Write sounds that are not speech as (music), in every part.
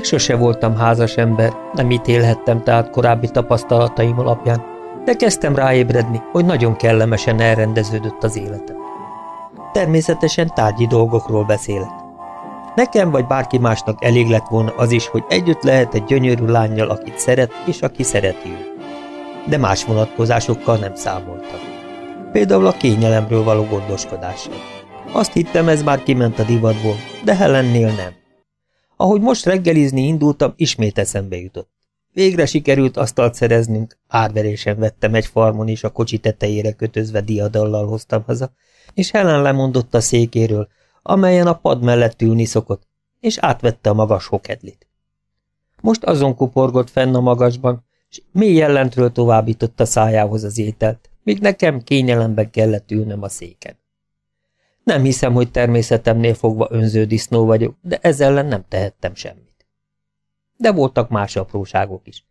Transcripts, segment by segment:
Még sose voltam házas ember, nem ítélhettem tehát korábbi tapasztalataim alapján, de kezdtem ráébredni, hogy nagyon kellemesen elrendeződött az életem. Természetesen tárgyi dolgokról beszélek. Nekem vagy bárki másnak elég lett volna az is, hogy együtt lehet egy gyönyörű lányjal, akit szeret, és aki szereti őt. De más vonatkozásokkal nem számoltam. Például a kényelemről való gondoskodással. Azt hittem, ez már kiment a divatból, de Helennél nem. Ahogy most reggelizni indultam, ismét eszembe jutott. Végre sikerült asztalt szereznünk, árverésen vettem egy farmon és a kocsi tetejére kötözve diadallal hoztam haza, és Helen lemondott a székéről, amelyen a pad mellett ülni szokott, és átvette a magas hokedlit. Most azon kuporgott fenn a magasban, és mély jellentről továbbította szájához az ételt, míg nekem kényelemben kellett ülnem a széken. Nem hiszem, hogy természetemnél fogva önző disznó vagyok, de ezzel ellen nem tehettem semmit. De voltak más apróságok is.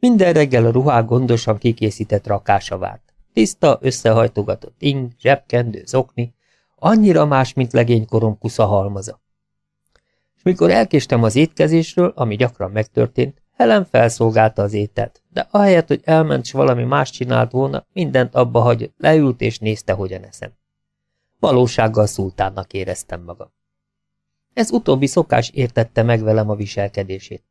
Minden reggel a ruhák gondosan kikészített rakása várt. Tiszta, összehajtogatott ing, zsebkendő, zokni, annyira más, mint legénykorom kusza halmaza. És mikor elkéstem az étkezésről, ami gyakran megtörtént, Helen felszolgálta az ételt, de ahelyett, hogy elment, s valami más csinált volna, mindent abba hagyott, leült és nézte, hogyan eszem. Valósággal szultánnak éreztem magam. Ez utóbbi szokás értette meg velem a viselkedését.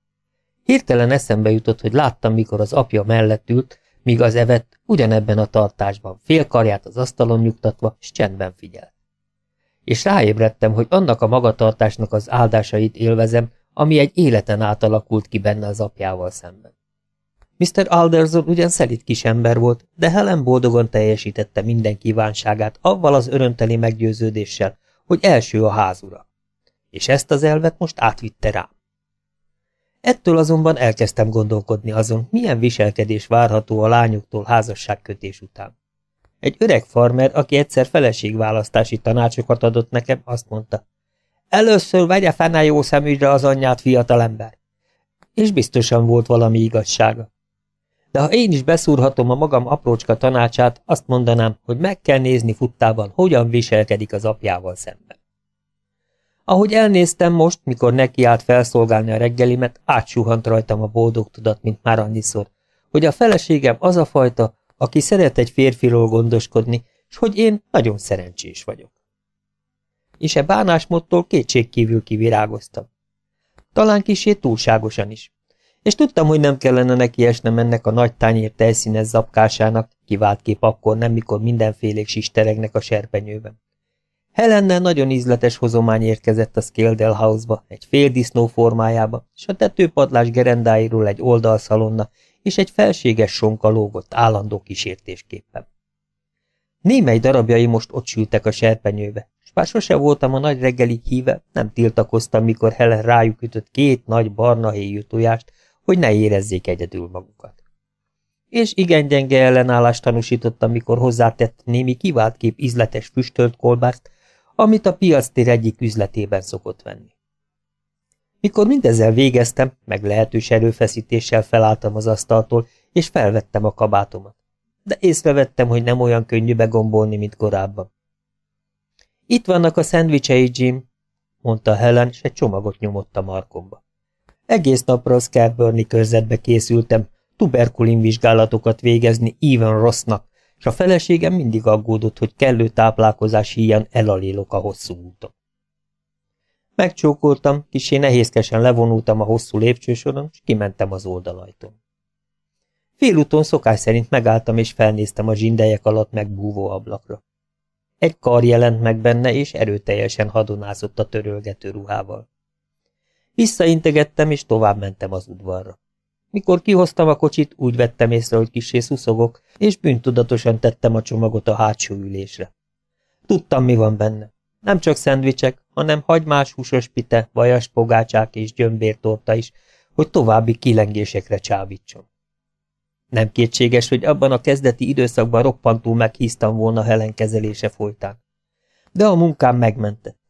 Hirtelen eszembe jutott, hogy láttam, mikor az apja mellett ült, míg az evett ugyanebben a tartásban, fél karját az asztalon nyugtatva, s csendben figyelt. És ráébredtem, hogy annak a magatartásnak az áldásait élvezem, ami egy életen átalakult ki benne az apjával szemben. Mr. Alderson ugyan szelít kis ember volt, de Helen boldogan teljesítette minden kívánságát avval az örömteli meggyőződéssel, hogy első a házura. És ezt az elvet most átvitte rám. Ettől azonban elkezdtem gondolkodni azon, milyen viselkedés várható a lányoktól házasságkötés után. Egy öreg farmer, aki egyszer feleségválasztási tanácsokat adott nekem, azt mondta, először vegye fene jó szemügyre az anyját, fiatalember. És biztosan volt valami igazsága. De ha én is beszúrhatom a magam aprócska tanácsát, azt mondanám, hogy meg kell nézni futtában, hogyan viselkedik az apjával szemben. Ahogy elnéztem most, mikor nekiállt felszolgálni a reggelimet, átsuhant rajtam a boldog tudat, mint már annyiszor, hogy a feleségem az a fajta, aki szeret egy férfiról gondoskodni, és hogy én nagyon szerencsés vagyok. És e bánásmódtól kétségkívül kivirágoztam. Talán kisé túlságosan is és tudtam, hogy nem kellene neki esnem ennek a nagy tányér tejszínes zapkásának, kivált kép akkor nem, mikor mindenfélék sisteregnek a serpenyőben. Helennel nagyon ízletes hozomány érkezett a Scaledale House-ba, egy fél disznó formájába, és a tetőpadlás gerendáiról egy oldalszalonna és egy felséges sonka lógott állandó kísértésképpen. Némely darabjai most ott sültek a serpenyőbe, és bár sose voltam a nagy reggeli híve, nem tiltakoztam, mikor Helen rájuk ütött két nagy barna héjú tojást, hogy ne érezzék egyedül magukat. És igen gyenge ellenállást tanúsított, amikor hozzátett némi kivált kép ízletes füstölt kolbászt, amit a piactér egyik üzletében szokott venni. Mikor mindezzel végeztem, meg lehetős erőfeszítéssel felálltam az asztaltól, és felvettem a kabátomat. De észrevettem, hogy nem olyan könnyű begombolni, mint korábban. Itt vannak a szendvicsei, Jim, mondta Helen, és egy csomagot nyomott a markomba. Egész napra a Scarburney körzetbe készültem, tuberkulin vizsgálatokat végezni Even Rossnak, és a feleségem mindig aggódott, hogy kellő táplálkozás híján elalélok a hosszú úton. Megcsókoltam, kisé nehézkesen levonultam a hosszú lépcsősoron, és kimentem az oldalajtón. Félúton szokás szerint megálltam, és felnéztem a zsindelyek alatt megbúvó ablakra. Egy kar jelent meg benne, és erőteljesen hadonázott a törölgető ruhával. Visszaintegettem, és tovább mentem az udvarra. Mikor kihoztam a kocsit, úgy vettem észre, hogy kisé szuszogok, és bűntudatosan tettem a csomagot a hátsó ülésre. Tudtam, mi van benne. Nem csak szendvicsek, hanem hagymás húsos pite, vajas pogácsák és gyömbértorta is, hogy további kilengésekre csábítson. Nem kétséges, hogy abban a kezdeti időszakban roppantul meghíztam volna Helen kezelése folytán. De a munkám megmentett.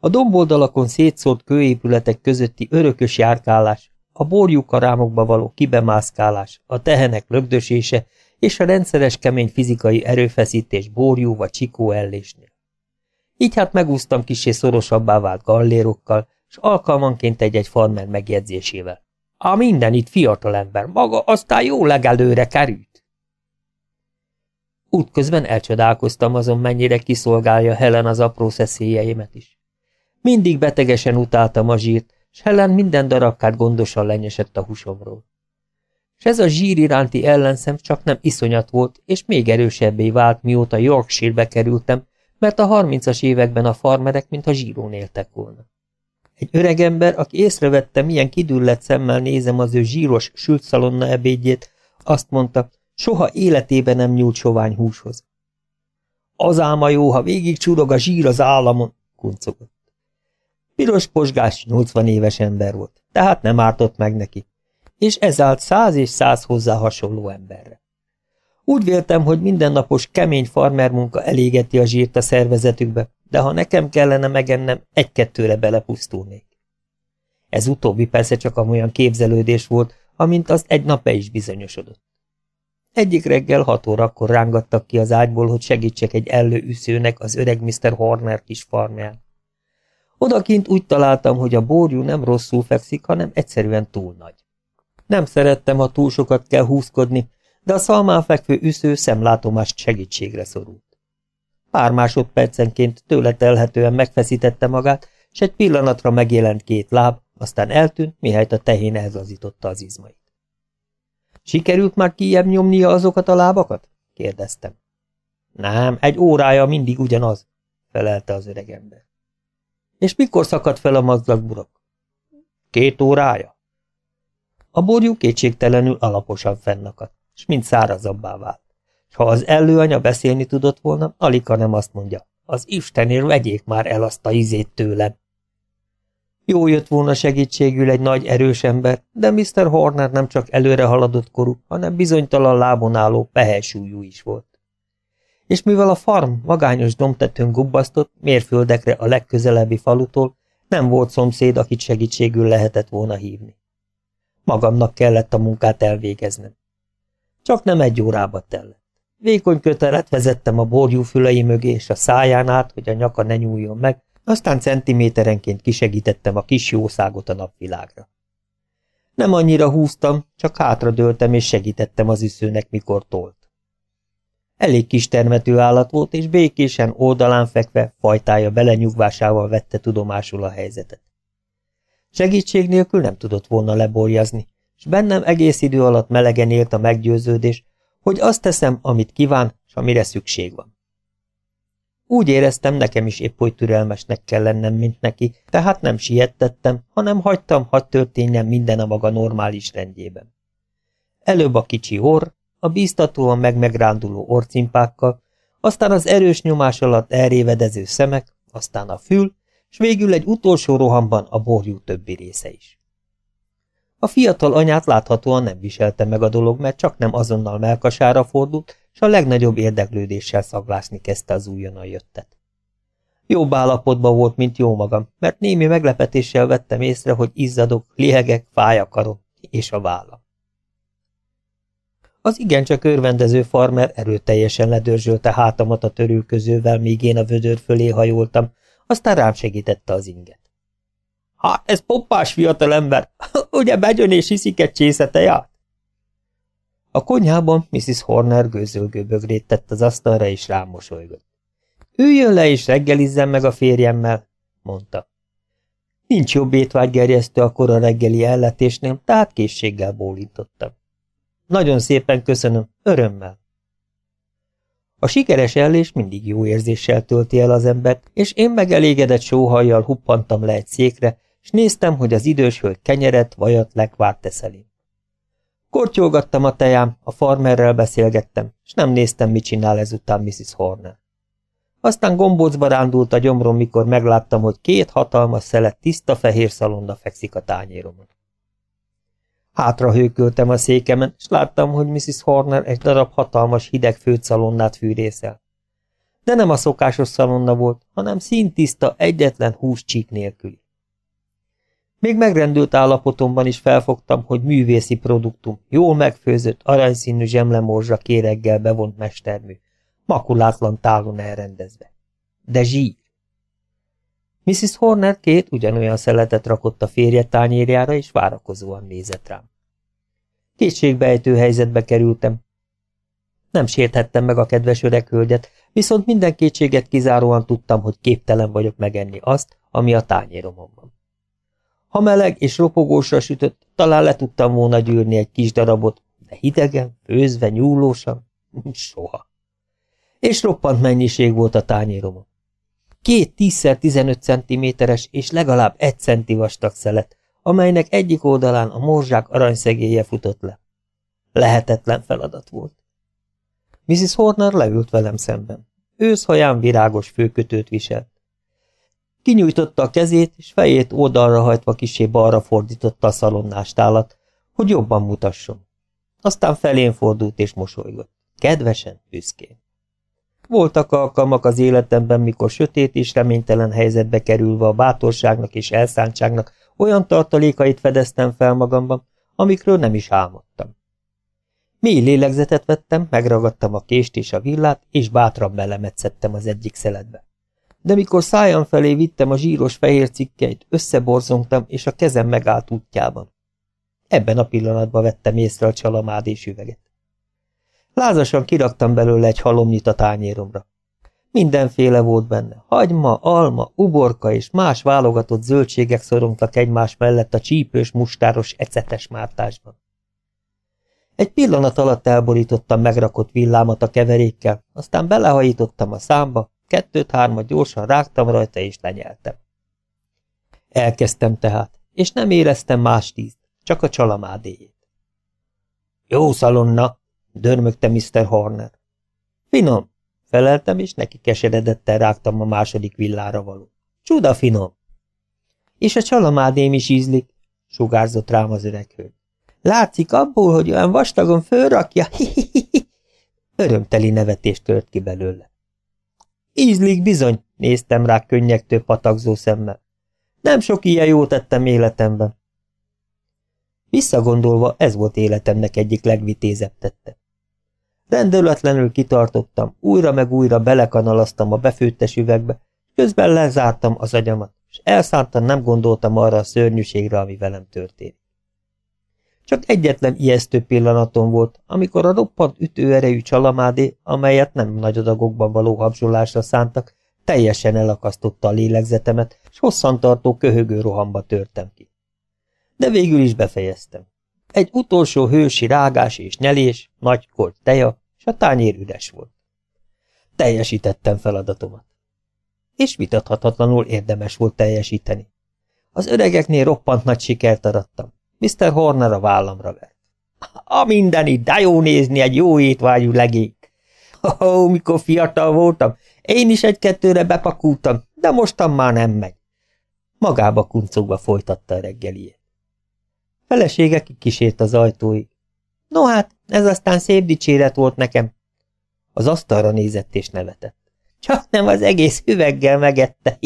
A domboldalakon szétszórt kőépületek közötti örökös járkálás, a borjukarámokba való kibemászkálás, a tehenek lögdösése és a rendszeres kemény fizikai erőfeszítés borjú vagy csikó ellésnél. Így hát megúsztam kisé szorosabbá vált gallérokkal, és alkalmanként egy-egy farmer megjegyzésével. A minden itt fiatal ember, maga aztán jó legelőre került. Útközben elcsodálkoztam azon, mennyire kiszolgálja Helen az apró szeszélyeimet is. Mindig betegesen utáltam a zsírt, s Helen minden darabkát gondosan lenyesett a húsomról. S ez a zsír iránti ellenszem csak nem iszonyat volt, és még erősebbé vált, mióta Yorkshire-be kerültem, mert a harmincas években a farmerek mintha zsírón éltek volna. Egy öregember, aki észrevette, milyen kidüllett szemmel nézem az ő zsíros, sült szalonna ebédjét, azt mondta, soha életében nem nyúlt sovány húshoz. Az álma jó, ha végig csurog a zsír az államon, kuncogott. Piros posgás, 80 éves ember volt, tehát nem ártott meg neki, és ez száz és száz hozzá hasonló emberre. Úgy véltem, hogy mindennapos kemény farmer munka elégeti a zsírt a szervezetükbe, de ha nekem kellene megennem, egy-kettőre belepusztulnék. Ez utóbbi persze csak amolyan képzelődés volt, amint az egy nap be is bizonyosodott. Egyik reggel hat órakor rángattak ki az ágyból, hogy segítsek egy üszőnek az öreg Mr. Horner kis farmján. Odakint úgy találtam, hogy a borjú nem rosszul fekszik, hanem egyszerűen túl nagy. Nem szerettem, ha túl sokat kell húzkodni, de a szalmán fekvő üsző szemlátomást segítségre szorult. Pár másodpercenként tőle telhetően megfeszítette magát, s egy pillanatra megjelent két láb, aztán eltűnt, mihelyt a tehén elzazította az izmait. Sikerült már kijebb nyomnia azokat a lábakat? kérdeztem. Nem, egy órája mindig ugyanaz, felelte az öregember. És mikor szakadt fel a madzagburok? Két órája. A borjú kétségtelenül alaposan fennakadt, s mind szárazabbá vált. Ha az előanya beszélni tudott volna, Alika nem azt mondja, az Istenért vegyék már el azt a izét tőlem. Jó jött volna segítségül egy nagy erős ember, de Mr. Horner nem csak előre haladott korú, hanem bizonytalan lábon álló pehelsúlyú is volt. És mivel a farm magányos domtetőn gubbasztott, mérföldekre a legközelebbi falutól, nem volt szomszéd, akit segítségül lehetett volna hívni. Magamnak kellett a munkát elvégeznem. Csak nem egy órába tellett. Vékony kötelet vezettem a borjú fülei mögé és a száján át, hogy a nyaka ne nyúljon meg, aztán centiméterenként kisegítettem a kis jószágot a napvilágra. Nem annyira húztam, csak hátradőltem és segítettem az üszőnek, mikor tolt. Elég kis termető állat volt, és békésen oldalán fekve, fajtája belenyugvásával vette tudomásul a helyzetet. Segítség nélkül nem tudott volna leborjazni, és bennem egész idő alatt melegen élt a meggyőződés, hogy azt teszem, amit kíván, és amire szükség van. Úgy éreztem, nekem is épp oly türelmesnek kell lennem, mint neki, tehát nem siettettem, hanem hagytam, hadd történjen minden a maga normális rendjében. Előbb a kicsi orr, a bíztatóan meg-megránduló orcimpákkal, aztán az erős nyomás alatt elrévedező szemek, aztán a fül, és végül egy utolsó rohamban a borjú többi része is. A fiatal anyát láthatóan nem viselte meg a dolog, mert csak nem azonnal melkasára fordult, és a legnagyobb érdeklődéssel szaglásni kezdte az újonnan jöttet. Jobb állapotban volt, mint jó magam, mert némi meglepetéssel vettem észre, hogy izzadok, lihegek, fáj a karom és a vállam. Az igencsak örvendező farmer erőteljesen ledörzsölte hátamat a törülközővel, míg én a vödör fölé hajoltam, aztán rám segítette az inget. Hát, ez poppás fiatalember, (laughs) ugye begyön és iszik egy csészete A konyhában Mrs. Horner gőzölgő bögrét tett az asztalra, és rám mosolygott. Üljön le, és reggelizzen meg a férjemmel, mondta. Nincs jobb étvágygerjesztő a kora reggeli elletésnél, tehát készséggel bólintottam. Nagyon szépen köszönöm, örömmel. A sikeres ellés mindig jó érzéssel tölti el az embert, és én megelégedett sóhajjal huppantam le egy székre, és néztem, hogy az idős hölgy kenyeret, vajat, lekvárt tesz elém. Kortyolgattam a tejám, a farmerrel beszélgettem, és nem néztem, mit csinál ezután Mrs. Horner. Aztán gombócba rándult a gyomrom, mikor megláttam, hogy két hatalmas szelet tiszta fehér szalonna fekszik a tányéromon. Hátra hőköltem a székemen, és láttam, hogy Mrs. Horner egy darab hatalmas hideg főszalonnát fűrészel. De nem a szokásos szalonna volt, hanem színtiszta, egyetlen húscsík nélküli. Még megrendült állapotomban is felfogtam, hogy művészi produktum, jól megfőzött, aranyszínű zsemlemorzsa kéreggel bevont mestermű, makulátlan tálon elrendezve. De zsír! Mrs. Horner két ugyanolyan szeletet rakott a férje tányérjára, és várakozóan nézett rám. Kétségbejtő helyzetbe kerültem. Nem sérthettem meg a kedves öreg hölgyet, viszont minden kétséget kizáróan tudtam, hogy képtelen vagyok megenni azt, ami a tányéromon van. Ha meleg és ropogósra sütött, talán le tudtam volna gyűrni egy kis darabot, de hidegen, főzve, nyúlósan, (laughs) soha. És roppant mennyiség volt a tányéromon. Két 10x15 centiméteres és legalább egy centi vastag szelet, amelynek egyik oldalán a morzsák aranyszegélye futott le. Lehetetlen feladat volt. Mrs. Horner leült velem szemben. Őszhaján virágos főkötőt viselt. Kinyújtotta a kezét, és fejét oldalra hajtva kisé balra fordította a szalonnástálat, hogy jobban mutasson. Aztán felén fordult és mosolygott. Kedvesen, büszkén. Voltak alkalmak az életemben, mikor sötét és reménytelen helyzetbe kerülve a bátorságnak és elszántságnak olyan tartalékait fedeztem fel magamban, amikről nem is álmodtam. Mély lélegzetet vettem, megragadtam a kést és a villát, és bátran belemetszettem az egyik szeletbe. De mikor szájam felé vittem a zsíros fehér cikkeit, összeborzongtam, és a kezem megállt útjában. Ebben a pillanatban vettem észre a csalamád és üveget. Lázasan kiraktam belőle egy halomnyit a tányéromra. Mindenféle volt benne. Hagyma, alma, uborka és más válogatott zöldségek szorongtak egymás mellett a csípős, mustáros, ecetes mártásban. Egy pillanat alatt elborítottam megrakott villámat a keverékkel, aztán belehajítottam a számba, kettőt-hármat gyorsan rágtam rajta és lenyeltem. Elkezdtem tehát, és nem éreztem más tízt, csak a csalamádéjét. Jó szalonna, dörmögte Mr. Horner. Finom, feleltem, és neki keseredettel rágtam a második villára való. Csuda finom. És a csalamádém is ízlik, sugárzott rám az öreg hölgy. Látszik abból, hogy olyan vastagon fölrakja. (laughs) Örömteli nevetést tört ki belőle. Ízlik bizony, néztem rá könnyektől patakzó szemmel. Nem sok ilyen jót tettem életemben. Visszagondolva ez volt életemnek egyik legvitézebb tette. Rendeletlenül kitartottam, újra meg újra belekanalaztam a befőttes üvegbe, közben lezártam az agyamat, és elszántan nem gondoltam arra a szörnyűségre, ami velem történt. Csak egyetlen ijesztő pillanatom volt, amikor a roppant ütőerejű csalamádé, amelyet nem nagy adagokban való habzsolásra szántak, teljesen elakasztotta a lélegzetemet, és hosszantartó köhögő rohamba törtem ki. De végül is befejeztem. Egy utolsó hősi rágás és nyelés, nagy kolt teja, és a tányér üres volt. Teljesítettem feladatomat. És vitathatatlanul érdemes volt teljesíteni. Az öregeknél roppant nagy sikert arattam. Mr. Horner a vállamra vert. A mindenit, de jó nézni egy jó étvágyú legényt. Oh, mikor fiatal voltam, én is egy-kettőre bepakultam, de mostan már nem megy. Magába kuncogva folytatta a reggeliét. Felesége kikísért az ajtóig. No hát, ez aztán szép dicséret volt nekem. Az asztalra nézett és nevetett. Csak nem az egész üveggel megette.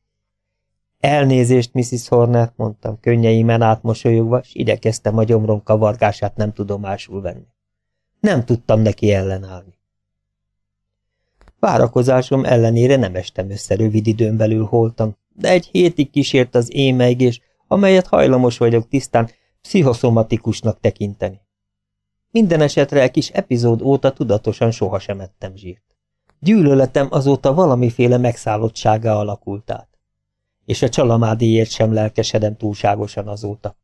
(laughs) Elnézést, Mrs. Horner, mondtam, könnyeimen átmosolyogva, s igyekeztem a gyomrom kavargását nem tudomásul venni. Nem tudtam neki ellenállni. Várakozásom ellenére nem estem össze rövid időn belül holtam, de egy hétig kísért az émeigés, amelyet hajlamos vagyok tisztán pszichoszomatikusnak tekinteni. Minden esetre egy kis epizód óta tudatosan sohasem ettem zsírt. Gyűlöletem azóta valamiféle megszállottsága alakult át. És a csalamádéért sem lelkesedem túlságosan azóta.